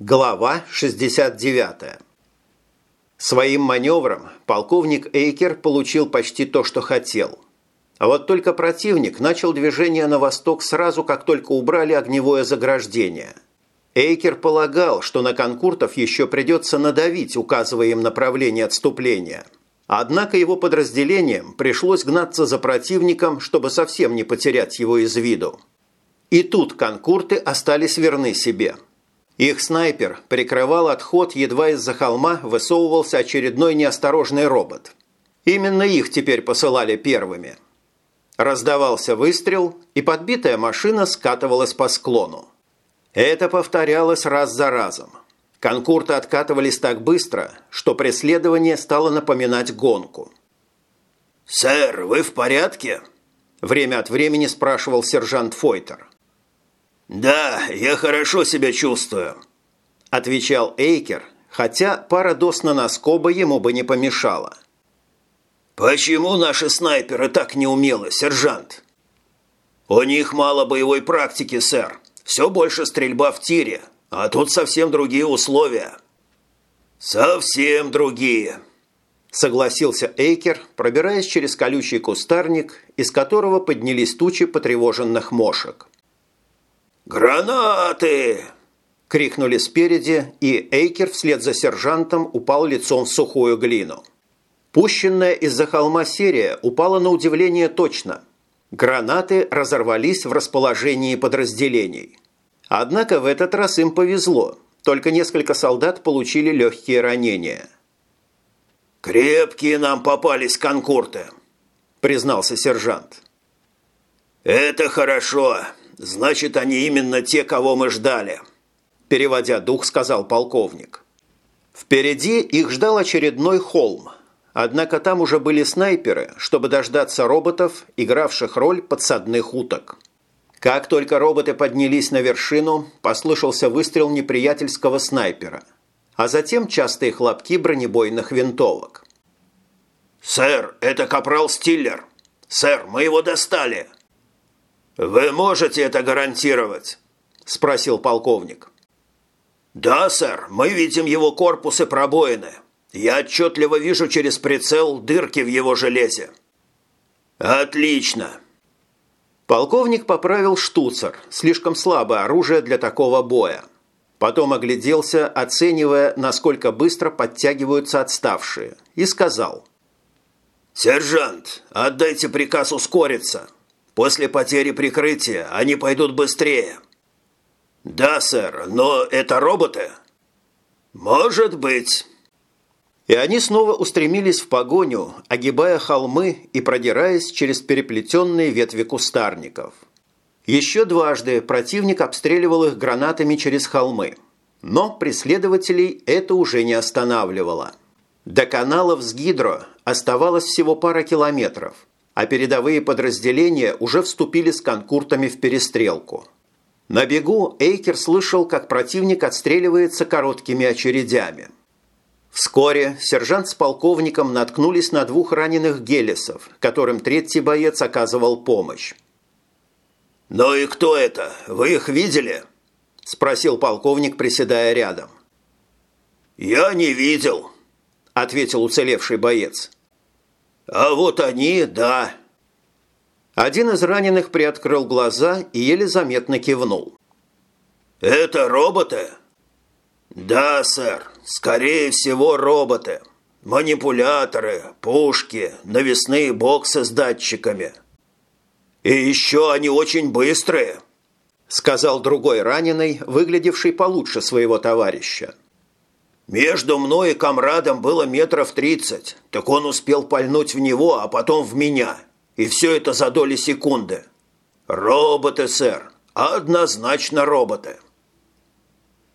Глава 69. Своим маневром полковник Эйкер получил почти то, что хотел. А вот только противник начал движение на восток сразу, как только убрали огневое заграждение. Эйкер полагал, что на конкуртов еще придется надавить, указывая им направление отступления. Однако его подразделениям пришлось гнаться за противником, чтобы совсем не потерять его из виду. И тут конкурты остались верны себе – их снайпер прикрывал отход, едва из-за холма высовывался очередной неосторожный робот. Именно их теперь посылали первыми. Раздавался выстрел, и подбитая машина скатывалась по склону. Это повторялось раз за разом. Конкурты откатывались так быстро, что преследование стало напоминать гонку. «Сэр, вы в порядке?» Время от времени спрашивал сержант Фойтер. «Да, я хорошо себя чувствую», – отвечал Эйкер, хотя пара доз на наскоба ему бы не помешала. «Почему наши снайперы так неумелы, сержант?» «У них мало боевой практики, сэр. Все больше стрельба в тире, а тут совсем другие условия». «Совсем другие», – согласился Эйкер, пробираясь через колючий кустарник, из которого поднялись тучи потревоженных мошек. «Гранаты!» – крикнули спереди, и Эйкер вслед за сержантом упал лицом в сухую глину. Пущенная из-за холма серия упала на удивление точно. Гранаты разорвались в расположении подразделений. Однако в этот раз им повезло, только несколько солдат получили легкие ранения. «Крепкие нам попались конкурты», – признался сержант. «Это хорошо. Значит, они именно те, кого мы ждали», – переводя дух, сказал полковник. Впереди их ждал очередной холм, однако там уже были снайперы, чтобы дождаться роботов, игравших роль подсадных уток. Как только роботы поднялись на вершину, послышался выстрел неприятельского снайпера, а затем частые хлопки бронебойных винтовок. «Сэр, это капрал Стиллер! Сэр, мы его достали!» «Вы можете это гарантировать?» – спросил полковник. «Да, сэр, мы видим его корпус и пробоины. Я отчетливо вижу через прицел дырки в его железе». «Отлично!» Полковник поправил штуцер, слишком слабое оружие для такого боя. Потом огляделся, оценивая, насколько быстро подтягиваются отставшие, и сказал. «Сержант, отдайте приказ ускориться. После потери прикрытия они пойдут быстрее». «Да, сэр, но это роботы?» «Может быть». И они снова устремились в погоню, огибая холмы и продираясь через переплетенные ветви кустарников. Еще дважды противник обстреливал их гранатами через холмы, но преследователей это уже не останавливало. До каналов с Гидро оставалось всего пара километров – а передовые подразделения уже вступили с конкуртами в перестрелку. На бегу Эйкер слышал, как противник отстреливается короткими очередями. Вскоре сержант с полковником наткнулись на двух раненых гелесов, которым третий боец оказывал помощь. «Ну и кто это? Вы их видели?» – спросил полковник, приседая рядом. «Я не видел», – ответил уцелевший боец. «А вот они, да». Один из раненых приоткрыл глаза и еле заметно кивнул. «Это роботы?» «Да, сэр. Скорее всего, роботы. Манипуляторы, пушки, навесные боксы с датчиками. И еще они очень быстрые», сказал другой раненый, выглядевший получше своего товарища. Между мной и комрадом было метров тридцать, так он успел пальнуть в него, а потом в меня. И все это за доли секунды. Роботы, сэр, однозначно роботы.